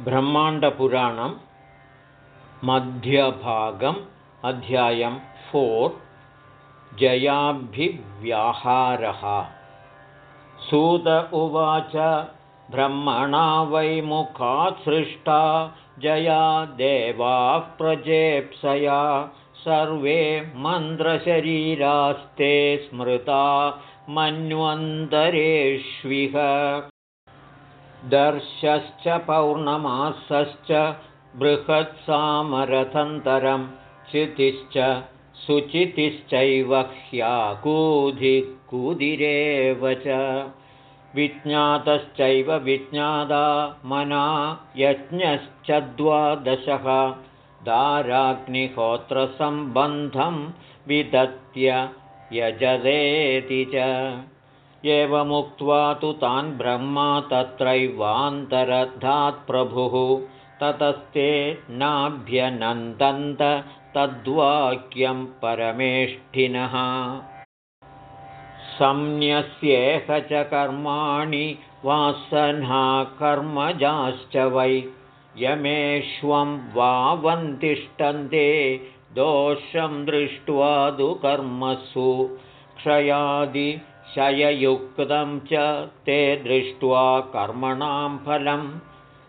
ब्रह्माण्डपुराणं मध्यभागम् अध्यायं फोर् जयाभिव्याहारः। सूत उवाच ब्रह्मणा सृष्टा जया देवाः प्रजेप्सया सर्वे मन्द्रशरीरास्ते स्मृता मन्वन्तरेष्विह दर्शश्च पौर्णमासश्च बृहत्सामरथन्तरं चितिश्च शुचितिश्चैव ह्याकूधिकुदिरेव च। विज्ञातश्चैव विज्ञादा मना यज्ञश्च द्वादशः। दाराग्निहोत्रसम्बन्धं विदत्य यजदेति च एवमुक्त्वा तु तान् ब्रह्मा तत्रैवान्तरधात्प्रभुः ततस्ते नाभ्यनन्दन्त तद्वाक्यं परमेष्ठिनः। संन्यस्येह च कर्माणि वासना कर्मजाश्च वै। यमेष्वं वावन्तिष्ठन्ते दोषं दृष्ट्वा दुकर्मसु। क्षयादि शययुक्तं च ते दृष्ट्वा कर्मणां फलं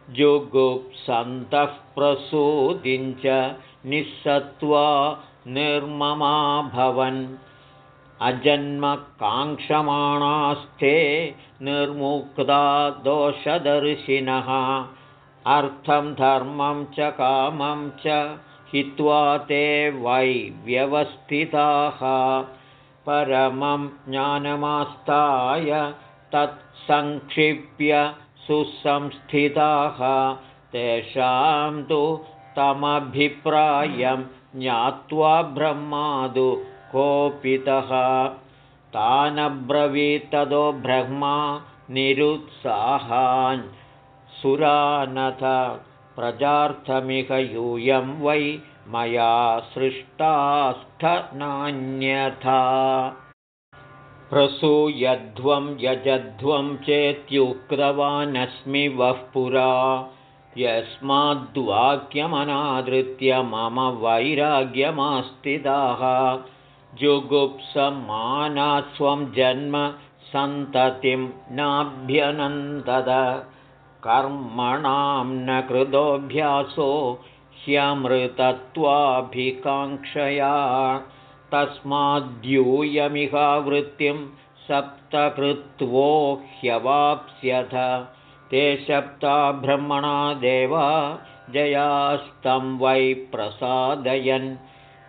जुगुप्सन्तः प्रसूतिं च निःसत्त्वा निर्ममाभवन्। अजन्मकाङ्क्षमाणास्ते निर्मुक्ता दोषदर्शिनः। अर्थं धर्मं च कामं च हित्वा ते वै व्यवस्थिताः परमं ज्ञानमास्ताय तत्सङ्क्षिप्य सुसंस्थिताः। तेषां तु तमभिप्रायं ज्ञात्वा ब्रह्मादु कोपितः। तानब्रवीतदो ब्रह्मा निरुत्साहान्। सुरानथ प्रजार्थमिह यूयं वै मया सृष्टास्थनान्यथा प्रसूयध्वं यजध्वं चेत्युक्तवानस्मि वः पुरा। यस्माद्वाक्यमनादृत्य मम वैराग्यमास्तिदाः। जुगुप्समानास्वं जन्म सन्ततिं नाभ्यनन्दद कर्मणां न कृतोऽभ्यासो ह्यमृतत्वाभिकाङ्क्षया तस्माद्यूयमिहावृत्तिं सप्तकृत्वो ह्यवाप्स्यथ। ते सप्ता ब्रह्मणा देवा जयास्तं वै प्रसादयन्।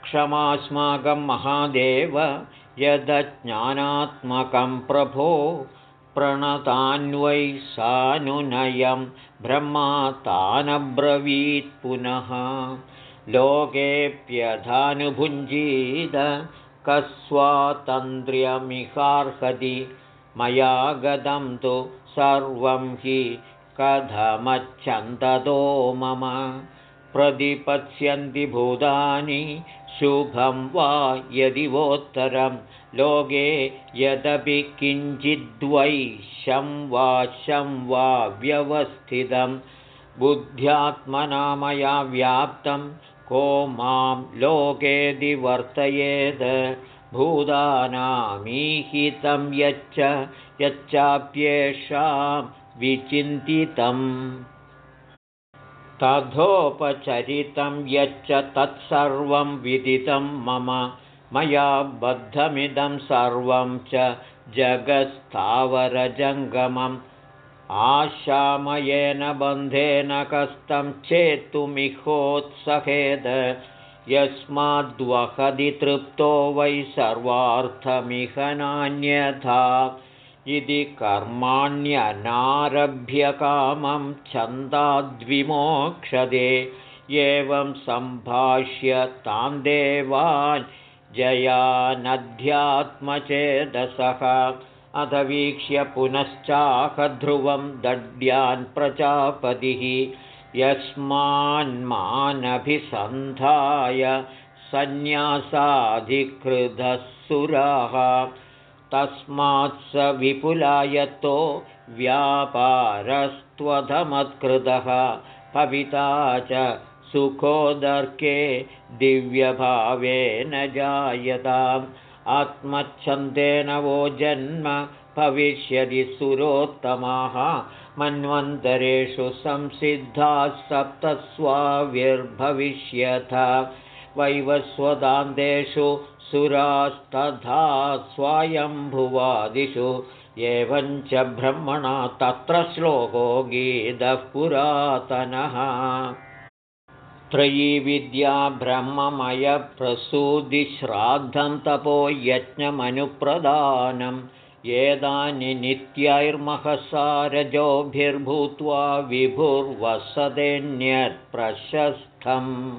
क्षमास्माकं महादेव यदज्ञानात्मकं प्रभो प्रणतान्वै सानुनयं ब्रह्मा तानब्रवीत् पुनः। लोकेऽप्यथानुभुञ्जीद कस्वातन्त्र्यमिहार्हति मया गतं तु सर्वं हि कथमच्छन्दतो मम प्रतिपत्स्यन्ति भूतानि शुभं वा यदि वोत्तरं। लोके यदपि किञ्चिद्वै शं वा शं वा व्यवस्थितं। बुद्ध्यात्मना मया व्याप्तं को मां लोकेऽधिवर्तयेद् भूतानामीहितं यच्च यच्चाप्येषां विचिन्तितम् तथोपचरितं यच्च तत्सर्वं विदितं मम मया बद्धमिदं सर्वं च जगत्स्थावरजङ्गमम्। आशामयेन बन्धेन कस्तं चेत्तुमिहोत्सहेद। यस्माद्वहदि तृप्तो वै सर्वार्थमिह नान्यथा इति कर्माण्यनारभ्य कामं छन्दाद्विमोक्षदे एवं सम्भाष्य तां देवान् जयानध्यात्मचेदसः अथ वीक्ष्य पुनश्चाहध्रुवं दड्यान् प्रजापतिः यस्मान्मानभिसन्धाय सन्न्यासाधिकृतः सुराः तस्मात् स विपुलायतो व्यापारस्त्वधमत्कृतः। पविता च सुखोदर्के दिव्यभावेन जायताम्। आत्मच्छन्देन वो जन्म भविष्यति सुरोत्तमाः। मन्वन्तरेषु संसिद्धाः सप्तस्वाविर्भविष्यथ वैवस्वदान्तेषु सुरास्तथा स्वायम्भुवादिषु। एवञ्च ब्रह्मणा तत्र श्लोको गीतः पुरातनः। त्रयी विद्या ब्रह्ममयप्रसूदिश्राद्धं तपो यज्ञमनुप्रदानम् एतानि नित्यैर्महसारजोभिर्भूत्वा विभुर्वसदेन्यत्प्रशस्थम्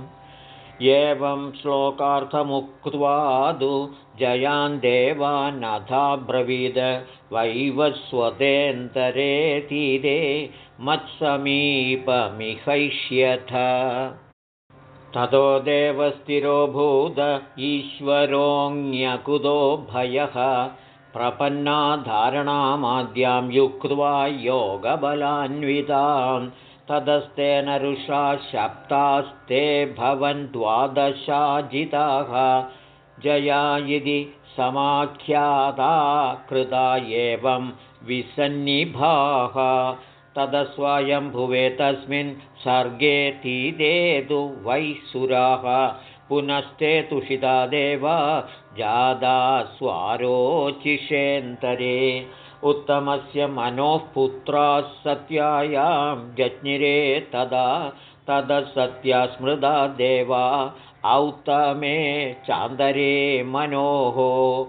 एवं श्लोकार्थमुक्त्वादु जयान् देवानथाब्रवीद वैवस्वतेऽन्तरे तीरे मत्समीपमिहैष्यथ। ततो देवस्थिरोभूत ईश्वरोऽन्यकुतो भयः प्रपन्नाधारणामाद्यां युक्त्वा योगबलान्वितां तदस्तेन ऋषा शप्तास्ते भवन् द्वादशाजिताः जया इति समाख्याता कृता एवं विसन्निभाः। तदस्वयम्भुवे तस्मिन् सर्गे तीदेतु वै सुराः। पुनस्ते तुषिता देवा जादा स्वारोचिषेन्तरे उत्तमस्य मनोः पुत्राः सत्यायां जज्ञिरे तदा तदसत्या स्मृदा देवा औत्तमे चान्दरे मनोः।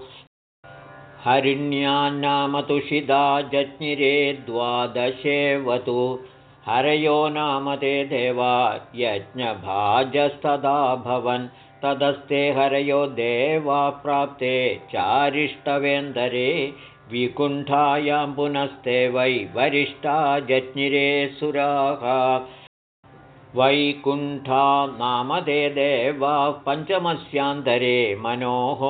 हरिण्यान्नामतुषिदा जज्ञिरे द्वादशेवतु हरयो नाम ते देवा यज्ञभाजस्तदा भवन्। तदस्ते हरयो देवा प्राप्ते चारिष्टवेन्दरे विकुण्ठायां पुनस्ते वै वरिष्ठा जज्ञिरे सुराः। वैकुण्ठा नाम ते देवाः पञ्चमस्यान्तरे मनोः।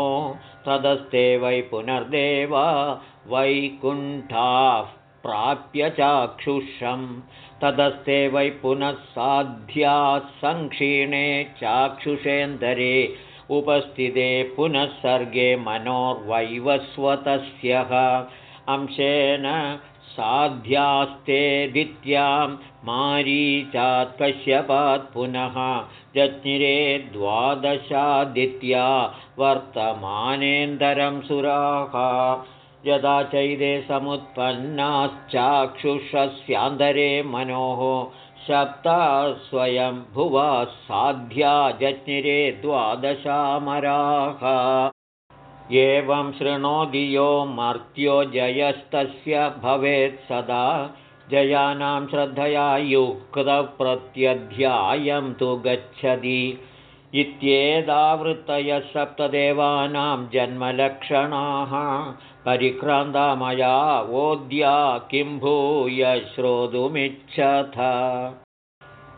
तदस्ते वै पुनर्देवा वैकुण्ठाः प्राप्य चाक्षुषम्। तदस्ते वै पुनः साध्याः सङ्क्षीणे चाक्षुषेन्दरे उपस्थिते पुनः सर्गे मनोर्वैवस्वतस्यः अंशेन साध्यास्ते दित्यां मारीचात् कश्यपात् पुनः। जज्ञिरे द्वादशादित्या वर्तमानेन्दरं सुराः। यदा चैदे समुत्पन्नाश्चाक्षुषस्यान्तरे मनोः सप्ता स्वयं भुवा साध्या जज्ञिरे द्वादशामराः। एवं शृणोति यो मर्त्यो जयस्तस्य भवेत् सदा। जयानां श्रद्धया युक्तप्रत्यध्यायं तु गच्छति इत्येतावृत्तयः सप्तदेवानां जन्मलक्षणाः। परिक्रान्ता मया वोद्या किं भूय श्रोतुमिच्छथ।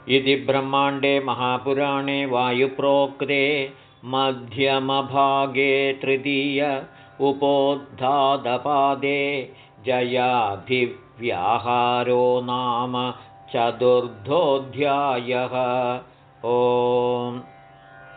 इति ब्रह्माण्डे महापुराणे वायुप्रोक्ते मध्यमभागे तृतीय उपोद्धादपादे जयाधिव्याहारो नाम चतुर्थोऽध्यायः। ओम्